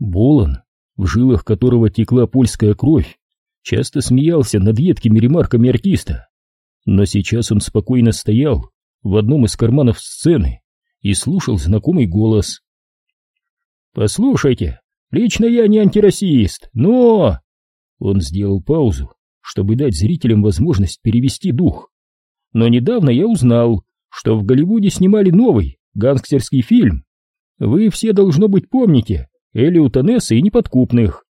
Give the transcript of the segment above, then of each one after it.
Болон, в жилах которого текла польская кровь, часто смеялся над едкими ремарками артиста, но сейчас он спокойно стоял в одном из карманов сцены и слушал знакомый голос. «Послушайте, лично я не антирасист, но...» Он сделал паузу, чтобы дать зрителям возможность перевести дух. «Но недавно я узнал, что в Голливуде снимали новый гангстерский фильм. Вы все, должно быть, помните Элиота Несса и Неподкупных.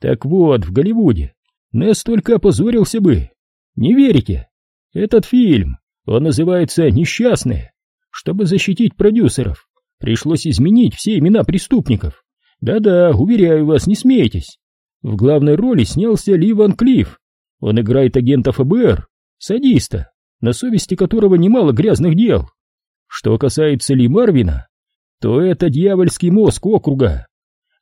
Так вот, в Голливуде Несс только опозорился бы. Не верите? Этот фильм, он называется «Несчастные». Чтобы защитить продюсеров, пришлось изменить все имена преступников. Да-да, уверяю вас, не смейтесь. В главной роли снялся Ли Ван Клифф. Он играет агента ФБР, садиста, на совести которого немало грязных дел. Что касается Ли Марвина, то это дьявольский мозг округа.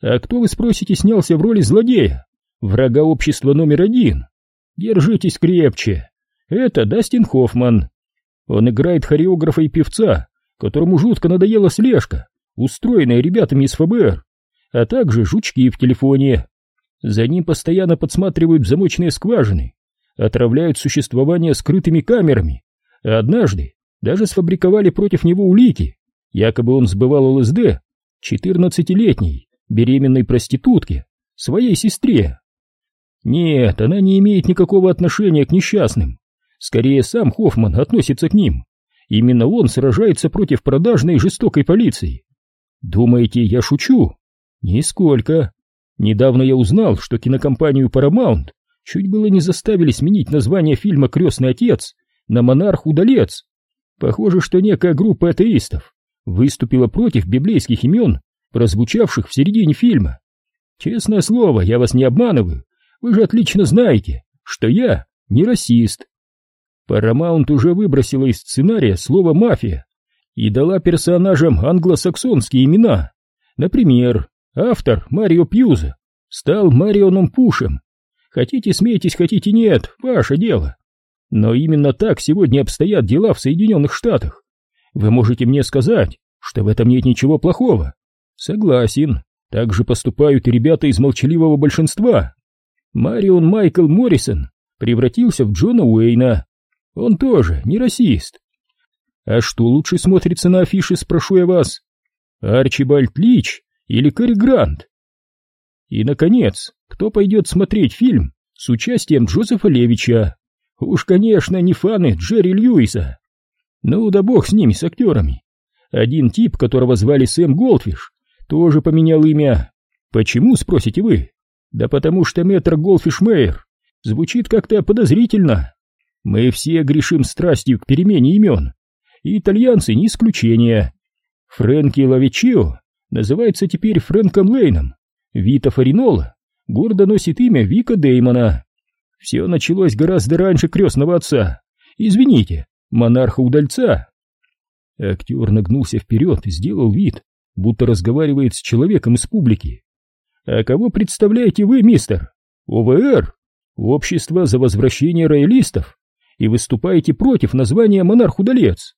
А кто, вы спросите, снялся в роли злодея? Врага общества номер один. Держитесь крепче. Это Дастин Хоффман. Он играет хореографа и певца, которому жутко надоела слежка, устроенная ребятами из ФБР, а также жучки в телефоне. За ним постоянно подсматривают замочные скважины, отравляют существование скрытыми камерами, а однажды даже сфабриковали против него улики, якобы он сбывал ЛСД 14-летней беременной проститутке, своей сестре. Нет, она не имеет никакого отношения к несчастным. Скорее, сам Хоффман относится к ним. Именно он сражается против продажной жестокой полиции. Думаете, я шучу? Нисколько. Недавно я узнал, что кинокомпанию Paramount чуть было не заставили сменить название фильма «Крестный отец» на «Монарх-удалец». Похоже, что некая группа атеистов выступила против библейских имен, прозвучавших в середине фильма. Честное слово, я вас не обманываю, вы же отлично знаете, что я не расист. Paramount уже выбросила из сценария слово «мафия» и дала персонажам англосаксонские имена. Например, автор Марио Пьюза стал Марионом Пушем. Хотите смейтесь, хотите нет, ваше дело. Но именно так сегодня обстоят дела в Соединенных Штатах. Вы можете мне сказать, что в этом нет ничего плохого. Согласен, так же поступают и ребята из молчаливого большинства. Марион Майкл Моррисон превратился в Джона Уэйна. Он тоже не расист. А что лучше смотрится на афише, спрошу я вас? Арчибальд Лич или Кэри Грант? И, наконец, кто пойдет смотреть фильм с участием Джозефа Левича? Уж, конечно, не фаны Джерри Льюиса. Ну да бог с ними, с актерами. Один тип, которого звали Сэм Голдфиш, тоже поменял имя. Почему, спросите вы? Да потому что Метро Голдфиш Мейер звучит как-то подозрительно. Мы все грешим страстью к перемене имен. И итальянцы не исключение. Фрэнки Лавичио называется теперь Фрэнком Лейном. Вита Фаринола гордо носит имя Вика Деймона. Все началось гораздо раньше крестного отца. Извините, монарха-удальца. Актер нагнулся вперед и сделал вид, будто разговаривает с человеком из публики. «А кого представляете вы, мистер? ОВР? Общество за возвращение роялистов? И выступаете против названия «Монарх-удалец»?»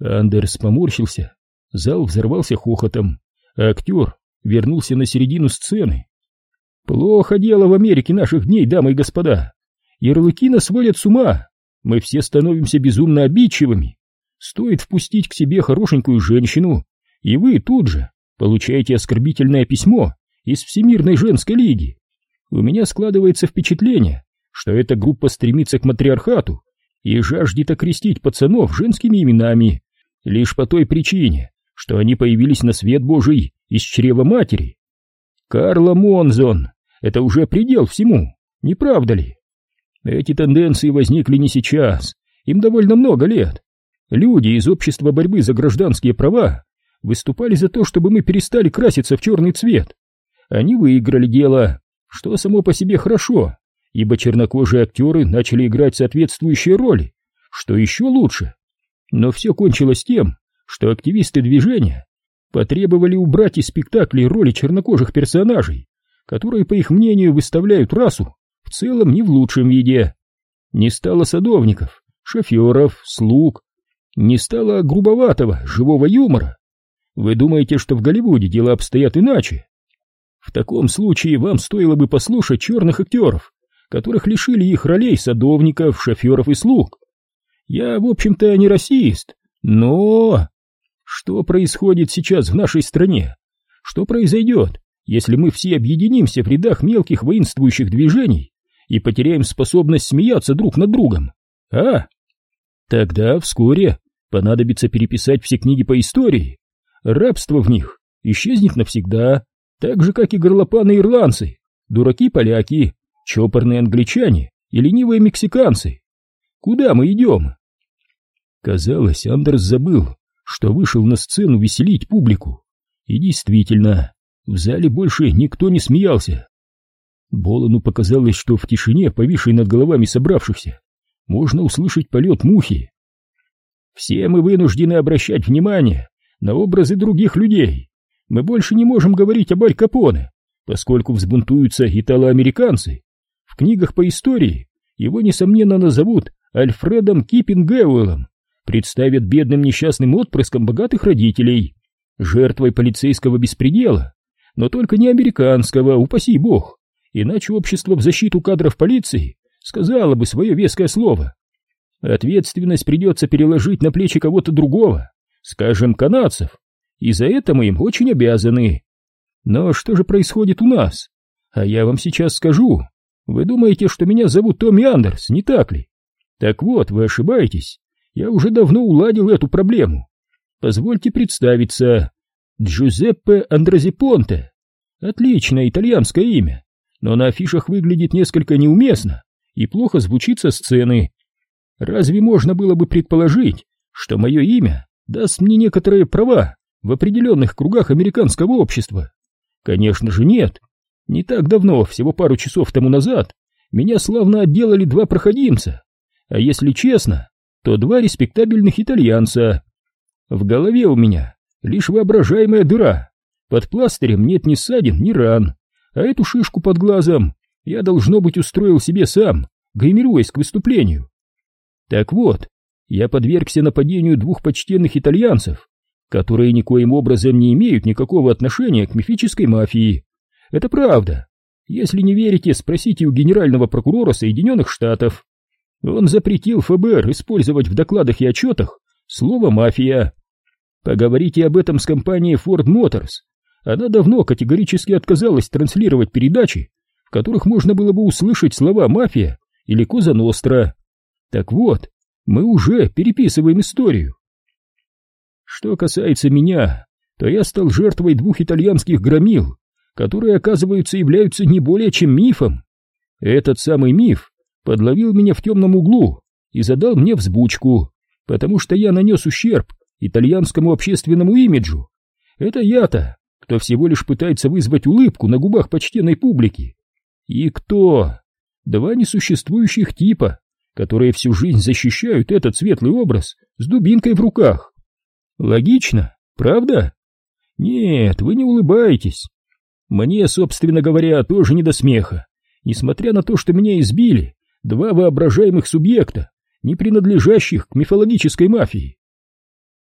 Андерс поморщился, зал взорвался хохотом, а актер вернулся на середину сцены. Плохо дело в Америке наших дней, дамы и господа. Ярлыки нас сводят с ума. Мы все становимся безумно обидчивыми. Стоит впустить к себе хорошенькую женщину, и вы тут же получаете оскорбительное письмо из Всемирной женской лиги. У меня складывается впечатление, что эта группа стремится к матриархату и жаждет окрестить пацанов женскими именами, лишь по той причине, что они появились на свет Божий из чрева матери. Карла Монзон это уже предел всему, не правда ли? Эти тенденции возникли не сейчас, им довольно много лет. Люди из общества борьбы за гражданские права выступали за то, чтобы мы перестали краситься в черный цвет. Они выиграли дело, что само по себе хорошо, ибо чернокожие актеры начали играть соответствующие роли, что еще лучше. Но все кончилось тем, что активисты движения потребовали убрать из спектаклей роли чернокожих персонажей, которые, по их мнению, выставляют расу в целом не в лучшем виде. Не стало садовников, шоферов, слуг, не стало грубоватого, живого юмора. Вы думаете, что в Голливуде дела обстоят иначе? В таком случае вам стоило бы послушать черных актеров, которых лишили их ролей садовников, шоферов и слуг. Я, в общем-то, не расист, но... Что происходит сейчас в нашей стране? Что произойдет, если мы все объединимся в рядах мелких воинствующих движений и потеряем способность смеяться друг над другом? А? Тогда вскоре понадобится переписать все книги по истории. Рабство в них исчезнет навсегда, так же, как и горлопаны ирландцы, дураки-поляки, чопорные англичане и ленивые мексиканцы. Куда мы идем? Казалось, Андерс забыл, что вышел на сцену веселить публику. И действительно, в зале больше никто не смеялся. Болону показалось, что в тишине, повисшей над головами собравшихся, можно услышать полет мухи. Все мы вынуждены обращать внимание на образы других людей. Мы больше не можем говорить об Аль Капоне, поскольку взбунтуются итало-американцы. В книгах по истории его, несомненно, назовут Альфредом Киппингеуэлом, представят бедным несчастным отпрыском богатых родителей, жертвой полицейского беспредела, но только не американского, упаси бог, иначе общество в защиту кадров полиции сказала бы свое веское слово. Ответственность придется переложить на плечи кого-то другого, скажем, канадцев, и за это мы им очень обязаны. Но что же происходит у нас? А я вам сейчас скажу. Вы думаете, что меня зовут Томми Андерс, не так ли? Так вот, вы ошибаетесь. Я уже давно уладил эту проблему. Позвольте представиться. Джузеппе Андрозипонте. Отличное итальянское имя, но на афишах выглядит несколько неуместно и плохо звучит со сцены. Разве можно было бы предположить, что мое имя даст мне некоторые права в определенных кругах американского общества? Конечно же нет. Не так давно, всего пару часов тому назад, меня славно отделали два проходимца, а если честно, то два респектабельных итальянца. В голове у меня лишь воображаемая дыра, под пластырем нет ни ссадин, ни ран, а эту шишку под глазом я, должно быть, устроил себе сам, гримируясь к выступлению. Так вот, я подвергся нападению двух почтенных итальянцев, которые никоим образом не имеют никакого отношения к мифической мафии. Это правда. Если не верите, спросите у генерального прокурора Соединенных Штатов. Он запретил ФБР использовать в докладах и отчетах слово «мафия». Поговорите об этом с компанией Ford Motors. Она давно категорически отказалась транслировать передачи, в которых можно было бы услышать слова «мафия» или «коза ностра». Так вот, мы уже переписываем историю. Что касается меня, то я стал жертвой двух итальянских громил, которые, оказывается, являются не более чем мифом. Этот самый миф подловил меня в темном углу и задал мне взбучку, потому что я нанес ущерб итальянскому общественному имиджу. Это я-то, кто всего лишь пытается вызвать улыбку на губах почтенной публики. И кто? Два несуществующих типа, которые всю жизнь защищают этот светлый образ с дубинкой в руках. Логично, правда? Нет, вы не улыбаетесь. Мне, собственно говоря, тоже не до смеха. Несмотря на то, что меня избили, два воображаемых субъекта, не принадлежащих к мифологической мафии.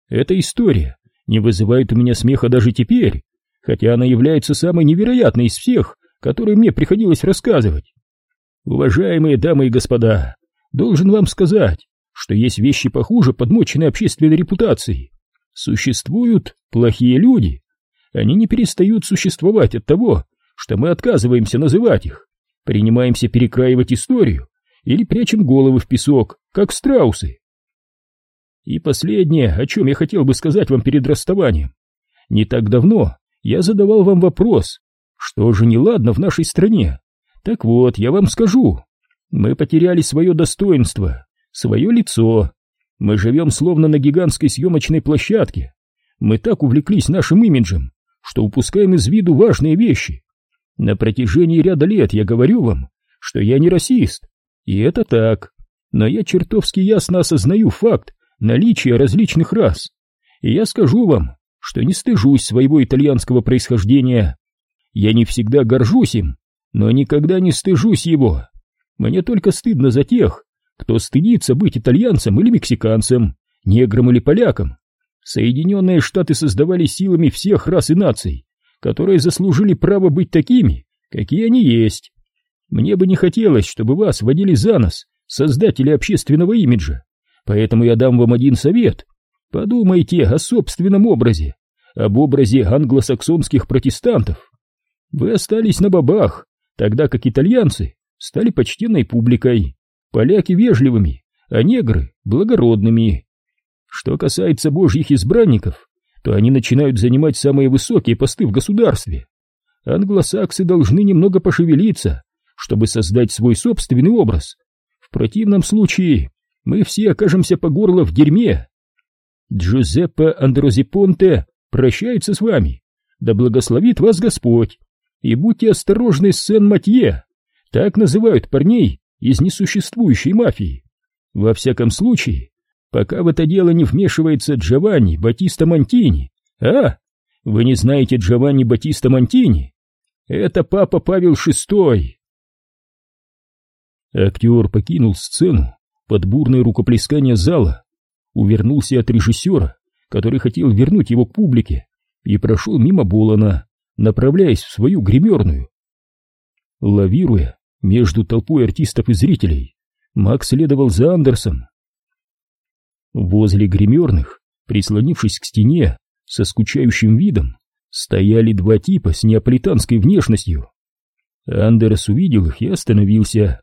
Эта история не вызывает у меня смеха даже теперь, хотя она является самой невероятной из всех, которые мне приходилось рассказывать. Уважаемые дамы и господа, должен вам сказать, что есть вещи похуже подмоченной общественной репутации. Существуют плохие люди. Они не перестают существовать от того, что мы отказываемся называть их, принимаемся перекраивать историю или прячем головы в песок, как страусы. И последнее, о чем я хотел бы сказать вам перед расставанием. Не так давно я задавал вам вопрос, что же неладно в нашей стране? Так вот, я вам скажу. Мы потеряли свое достоинство, свое лицо. Мы живем словно на гигантской съемочной площадке. Мы так увлеклись нашим имиджем, что упускаем из виду важные вещи. На протяжении ряда лет я говорю вам, что я не расист. И это так. Но я чертовски ясно осознаю факт наличия различных рас. И я скажу вам, что не стыжусь своего итальянского происхождения. Я не всегда горжусь им, но никогда не стыжусь его. Мне только стыдно за тех, кто стыдится быть итальянцем или мексиканцем, негром или поляком. Соединенные Штаты создавали силами всех рас и наций, которые заслужили право быть такими, какие они есть. Мне бы не хотелось, чтобы вас водили за нос создатели общественного имиджа, поэтому я дам вам один совет. Подумайте о собственном образе, об образе англосаксонских протестантов. Вы остались на бабах, тогда как итальянцы стали почтенной публикой, поляки вежливыми, а негры благородными. Что касается божьих избранников, то они начинают занимать самые высокие посты в государстве. Англосаксы должны немного пошевелиться, чтобы создать свой собственный образ. В противном случае мы все окажемся по горло в дерьме. Джузеппе Андрозипонте прощается с вами. Да благословит вас Господь. И будьте осторожны с Сен-Матье. Так называют парней из несуществующей мафии. Во всяком случае, пока в это дело не вмешивается Джованни Батиста Монтини. А? Вы не знаете Джованни Батиста Монтини? Это папа Павел VI. Актер покинул сцену под бурное рукоплескание зала, увернулся от режиссера, который хотел вернуть его к публике, и прошел мимо Болана, направляясь в свою гримерную. Лавируя между толпой артистов и зрителей, Макс следовал за Андерсом. Возле гримерных, прислонившись к стене, со скучающим видом, стояли два типа с неаполитанской внешностью. Андерс увидел их и остановился.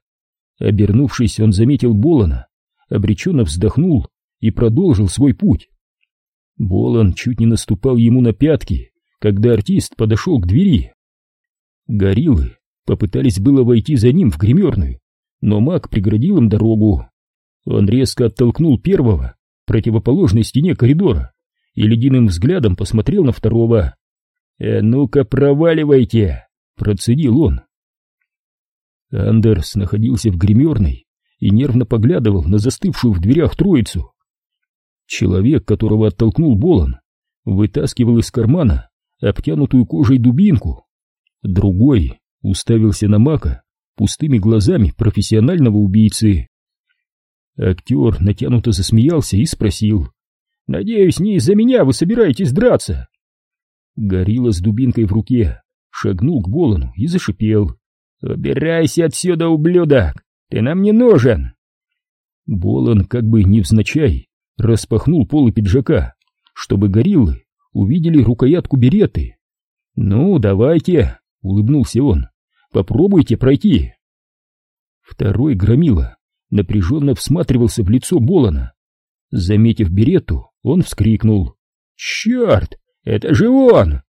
Обернувшись, он заметил Болана, обреченно вздохнул и продолжил свой путь. Болан чуть не наступал ему на пятки, когда артист подошел к двери. Гориллы попытались было войти за ним в гримерную, но маг преградил им дорогу. Он резко оттолкнул первого, противоположной стене коридора, и ледяным взглядом посмотрел на второго. «Э, ну-ка, проваливайте!» — процедил он. Андерс находился в гримерной и нервно поглядывал на застывшую в дверях троицу. Человек, которого оттолкнул Болон, вытаскивал из кармана обтянутую кожей дубинку. Другой уставился на Мака пустыми глазами профессионального убийцы. Актер натянуто засмеялся и спросил. «Надеюсь, не из-за меня вы собираетесь драться?» Горилла с дубинкой в руке шагнул к Болону и зашипел. «Убирайся отсюда, ублюдок! Ты нам не нужен!» Болон, как бы невзначай, распахнул полы пиджака, чтобы гориллы увидели рукоятку береты. «Ну, давайте!» — улыбнулся он. «Попробуйте пройти!» Второй громила напряженно всматривался в лицо Болона. Заметив берету, он вскрикнул. «Черт! Это же он!»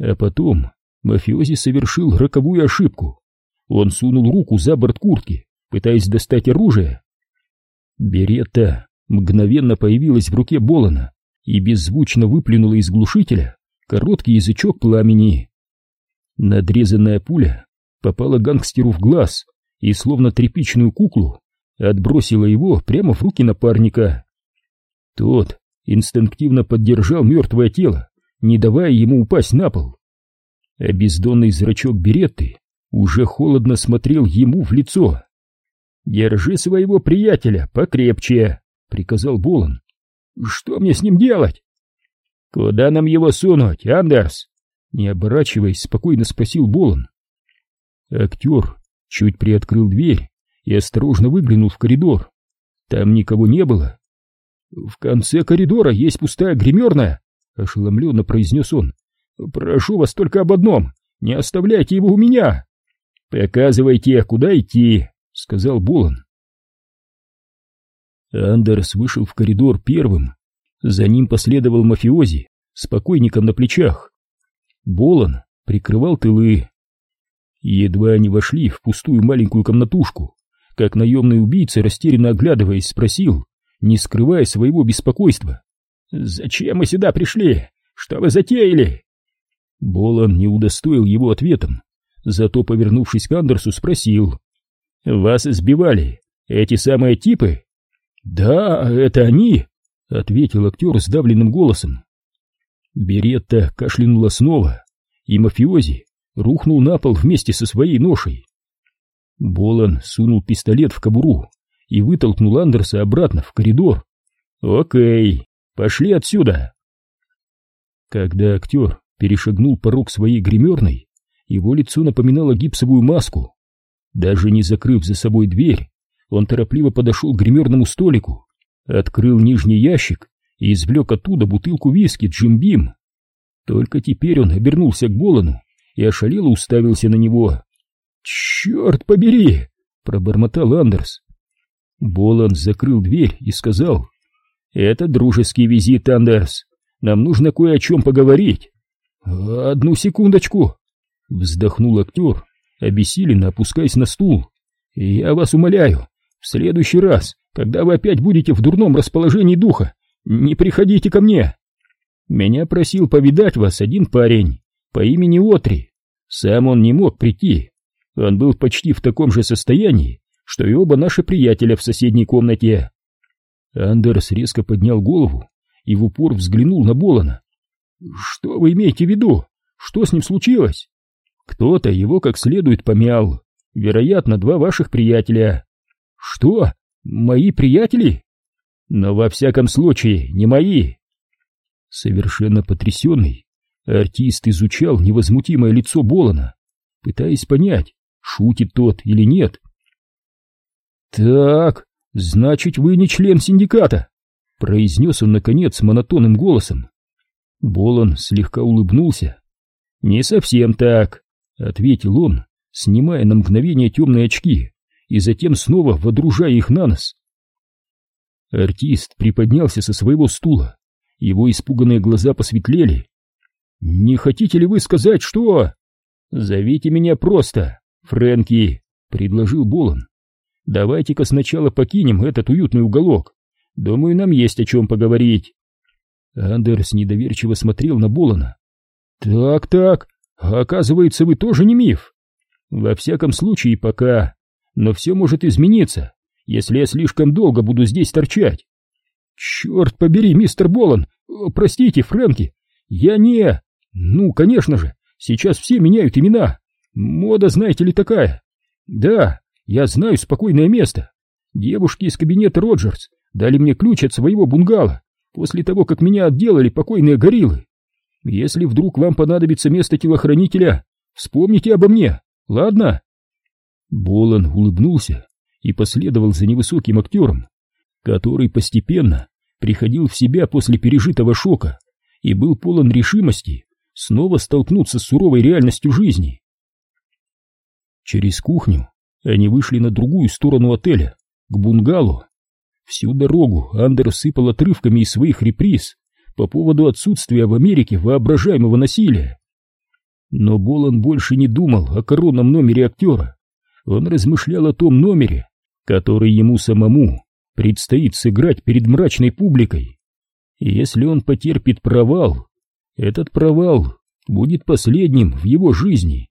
А потом мафиози совершил роковую ошибку. Он сунул руку за борт куртки, пытаясь достать оружие. Беретта мгновенно появилась в руке Болона и беззвучно выплюнула из глушителя короткий язычок пламени. Надрезанная пуля попала гангстеру в глаз и, словно тряпичную куклу, отбросила его прямо в руки напарника. Тот инстинктивно поддержал мертвое тело, не давая ему упасть на пол. А бездонный зрачок Беретты уже холодно смотрел ему в лицо. «Держи своего приятеля покрепче», — приказал Болон. «Что мне с ним делать?» «Куда нам его сунуть, Андерс?» Не оборачиваясь, спокойно спросил Болон. Актер чуть приоткрыл дверь и осторожно выглянул в коридор. Там никого не было. «В конце коридора есть пустая гримерная», — ошеломленно произнес он. «Прошу вас только об одном, не оставляйте его у меня!» «Показывайте, куда идти», — сказал Булан. Андерс вышел в коридор первым. За ним последовал мафиози с на плечах. Болон прикрывал тылы. Едва они вошли в пустую маленькую комнатушку, как наемный убийца, растерянно оглядываясь, спросил, не скрывая своего беспокойства. «Зачем мы сюда пришли? Что вы затеяли?» Болон не удостоил его ответом, зато, повернувшись к Андерсу, спросил. «Вас избивали эти самые типы?» «Да, это они», — ответил актер сдавленным голосом. Беретта кашлянула снова, и мафиози рухнул на пол вместе со своей ношей. Болан сунул пистолет в кобуру и вытолкнул Андерса обратно в коридор. «Окей, пошли отсюда!» Когда актер перешагнул порог своей гримерной, его лицо напоминало гипсовую маску. Даже не закрыв за собой дверь, он торопливо подошел к гримерному столику, открыл нижний ящик и извлек оттуда бутылку виски Джим Бим. Только теперь он обернулся к Болану и ошалело уставился на него. «Черт побери!» — пробормотал Андерс. Болан закрыл дверь и сказал, «Это дружеский визит, Андерс. Нам нужно кое о чем поговорить». «Одну секундочку!» — вздохнул актер, обессиленно опускаясь на стул. «Я вас умоляю, в следующий раз, когда вы опять будете в дурном расположении духа, не приходите ко мне. Меня просил повидать вас один парень по имени Отри. Сам он не мог прийти. Он был почти в таком же состоянии, что и оба наши приятеля в соседней комнате. Андерс резко поднял голову и в упор взглянул на Болана. «Что вы имеете в виду? Что с ним случилось?» «Кто-то его как следует помял. Вероятно, два ваших приятеля. Что? Мои приятели? Но во всяком случае, не мои. Совершенно потрясенный, артист изучал невозмутимое лицо Болона, пытаясь понять, шутит тот или нет. «Так, значит, вы не член синдиката», — произнес он, наконец, монотонным голосом. Болон слегка улыбнулся. «Не совсем так», — ответил он, снимая на мгновение темные очки и затем снова водружая их на нос. Артист приподнялся со своего стула, его испуганные глаза посветлели. «Не хотите ли вы сказать, что...» «Зовите меня просто, Фрэнки», — предложил Болон. «Давайте-ка сначала покинем этот уютный уголок. Думаю, нам есть о чем поговорить». Андерс недоверчиво смотрел на Болона. «Так-так, оказывается, вы тоже не миф?» «Во всяком случае, пока но все может измениться, если я слишком долго буду здесь торчать. Черт побери, мистер Болан, простите, Фрэнки, я не... Ну, конечно же, сейчас все меняют имена. Мода, знаете ли, такая. Да, я знаю спокойное место. Девушки из кабинета Роджерс дали мне ключ от своего бунгало после того, как меня отделали покойные гориллы. Если вдруг вам понадобится место телохранителя, вспомните обо мне, ладно? Болон улыбнулся и последовал за невысоким актером, который постепенно приходил в себя после пережитого шока и был полон решимости снова столкнуться с суровой реальностью жизни. Через кухню они вышли на другую сторону отеля, к бунгало. Всю дорогу Андер сыпал отрывками из своих реприз по поводу отсутствия в Америке воображаемого насилия. Но Болон больше не думал о коронном номере актера он размышлял о том номере, который ему самому предстоит сыграть перед мрачной публикой. И если он потерпит провал, этот провал будет последним в его жизни.